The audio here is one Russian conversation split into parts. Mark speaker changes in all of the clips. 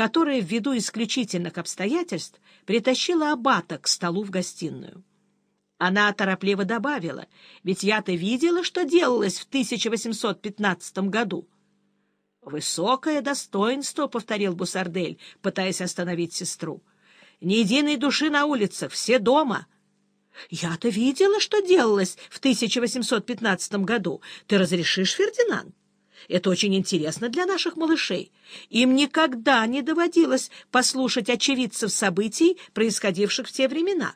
Speaker 1: которая ввиду исключительных обстоятельств притащила аббата к столу в гостиную. Она торопливо добавила, ведь я-то видела, что делалось в 1815 году. «Высокое достоинство», — повторил Бусардель, пытаясь остановить сестру. «Ни единой души на улицах, все дома». «Я-то видела, что делалось в 1815 году. Ты разрешишь, Фердинанд?» Это очень интересно для наших малышей. Им никогда не доводилось послушать очевидцев событий, происходивших в те времена.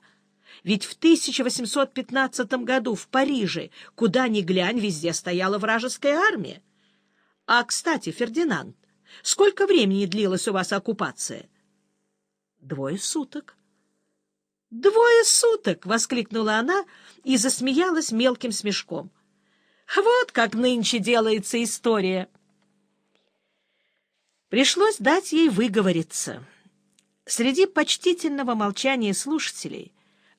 Speaker 1: Ведь в 1815 году в Париже, куда ни глянь, везде стояла вражеская армия. А, кстати, Фердинанд, сколько времени длилась у вас оккупация? Двое суток. «Двое суток!» — воскликнула она и засмеялась мелким смешком. Вот как нынче делается история. Пришлось дать ей выговориться. Среди почтительного молчания слушателей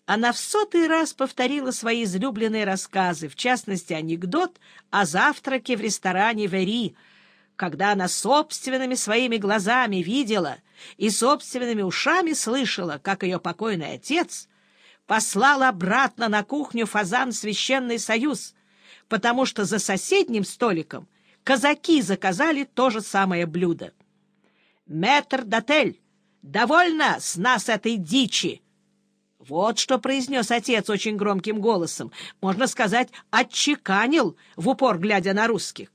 Speaker 1: она в сотый раз повторила свои излюбленные рассказы, в частности, анекдот о завтраке в ресторане «Вери», когда она собственными своими глазами видела и собственными ушами слышала, как ее покойный отец послал обратно на кухню фазан «Священный союз», потому что за соседним столиком казаки заказали то же самое блюдо. «Метр дотель, довольно с нас этой дичи!» Вот что произнес отец очень громким голосом, можно сказать, отчеканил, в упор глядя на русских.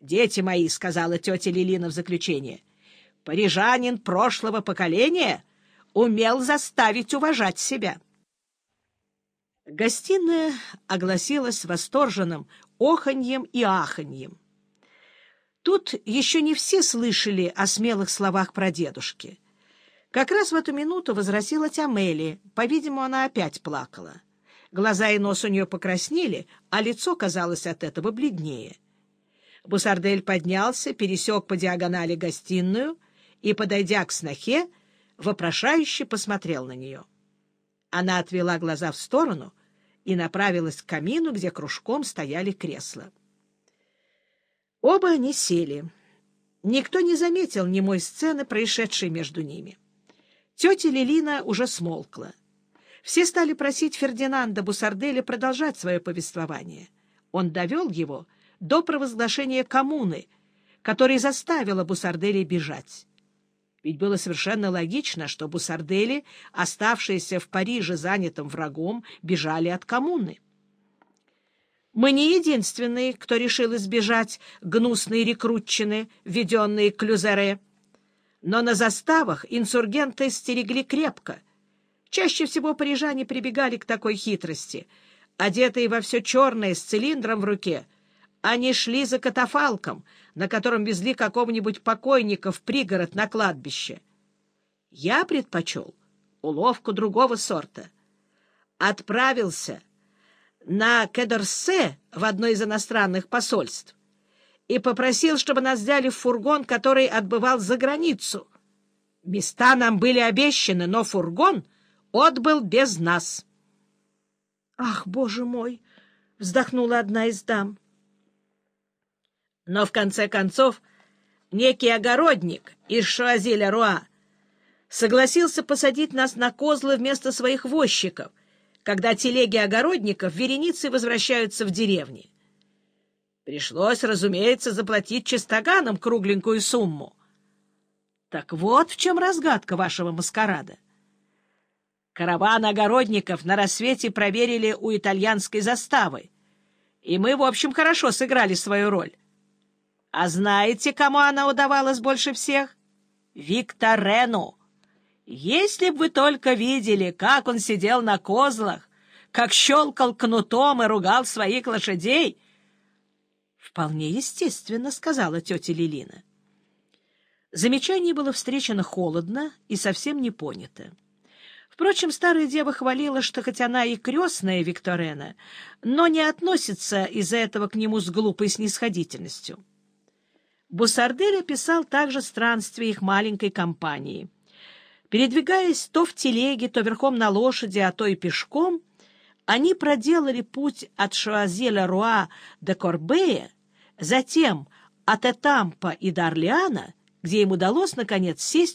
Speaker 1: «Дети мои», — сказала тетя Лилина в заключение, — «парижанин прошлого поколения умел заставить уважать себя». Гостиная огласилась восторженным оханьем и аханьем. Тут еще не все слышали о смелых словах про дедушки. Как раз в эту минуту возвратилась Амели. По-видимому, она опять плакала. Глаза и нос у нее покраснели, а лицо казалось от этого бледнее. Бусардель поднялся, пересек по диагонали гостиную и, подойдя к снохе, вопрошающе посмотрел на нее. Она отвела глаза в сторону и направилась к камину, где кружком стояли кресла. Оба они сели. Никто не заметил немой сцены, происшедшей между ними. Тетя Лилина уже смолкла. Все стали просить Фердинанда Бусарделя продолжать свое повествование. Он довел его до провозглашения коммуны, которая заставила Бусарделя бежать. Ведь было совершенно логично, что бусардели, оставшиеся в Париже занятым врагом, бежали от коммуны. Мы не единственные, кто решил избежать гнусной рекрутчины, введенные к Люзере. Но на заставах инсургенты стерегли крепко. Чаще всего парижане прибегали к такой хитрости. Одетые во все черное, с цилиндром в руке, они шли за катафалком — на котором везли какого-нибудь покойника в пригород на кладбище. Я предпочел уловку другого сорта. Отправился на Кедерсе в одно из иностранных посольств и попросил, чтобы нас взяли в фургон, который отбывал за границу. Места нам были обещаны, но фургон отбыл без нас. — Ах, боже мой! — вздохнула одна из дам. Но в конце концов некий огородник из Шуазиля-Руа согласился посадить нас на козлы вместо своих возчиков, когда телеги огородников вереницы возвращаются в деревни. Пришлось, разумеется, заплатить чистоганам кругленькую сумму. Так вот в чем разгадка вашего маскарада. Караван огородников на рассвете проверили у итальянской заставы, и мы, в общем, хорошо сыграли свою роль. А знаете, кому она удавалась больше всех? Викторену. Если бы вы только видели, как он сидел на козлах, как щелкал кнутом и ругал своих лошадей... — Вполне естественно, — сказала тетя Лилина. Замечание было встречено холодно и совсем не понято. Впрочем, старая дева хвалила, что хоть она и крестная Викторена, но не относится из-за этого к нему с глупой снисходительностью. Бусардель описал также странствия их маленькой компании. Передвигаясь то в телеге, то верхом на лошади, а то и пешком, они проделали путь от Шуазеля-Руа до Корбея, затем от Этампа и до Орлеана где им удалось, наконец, сесть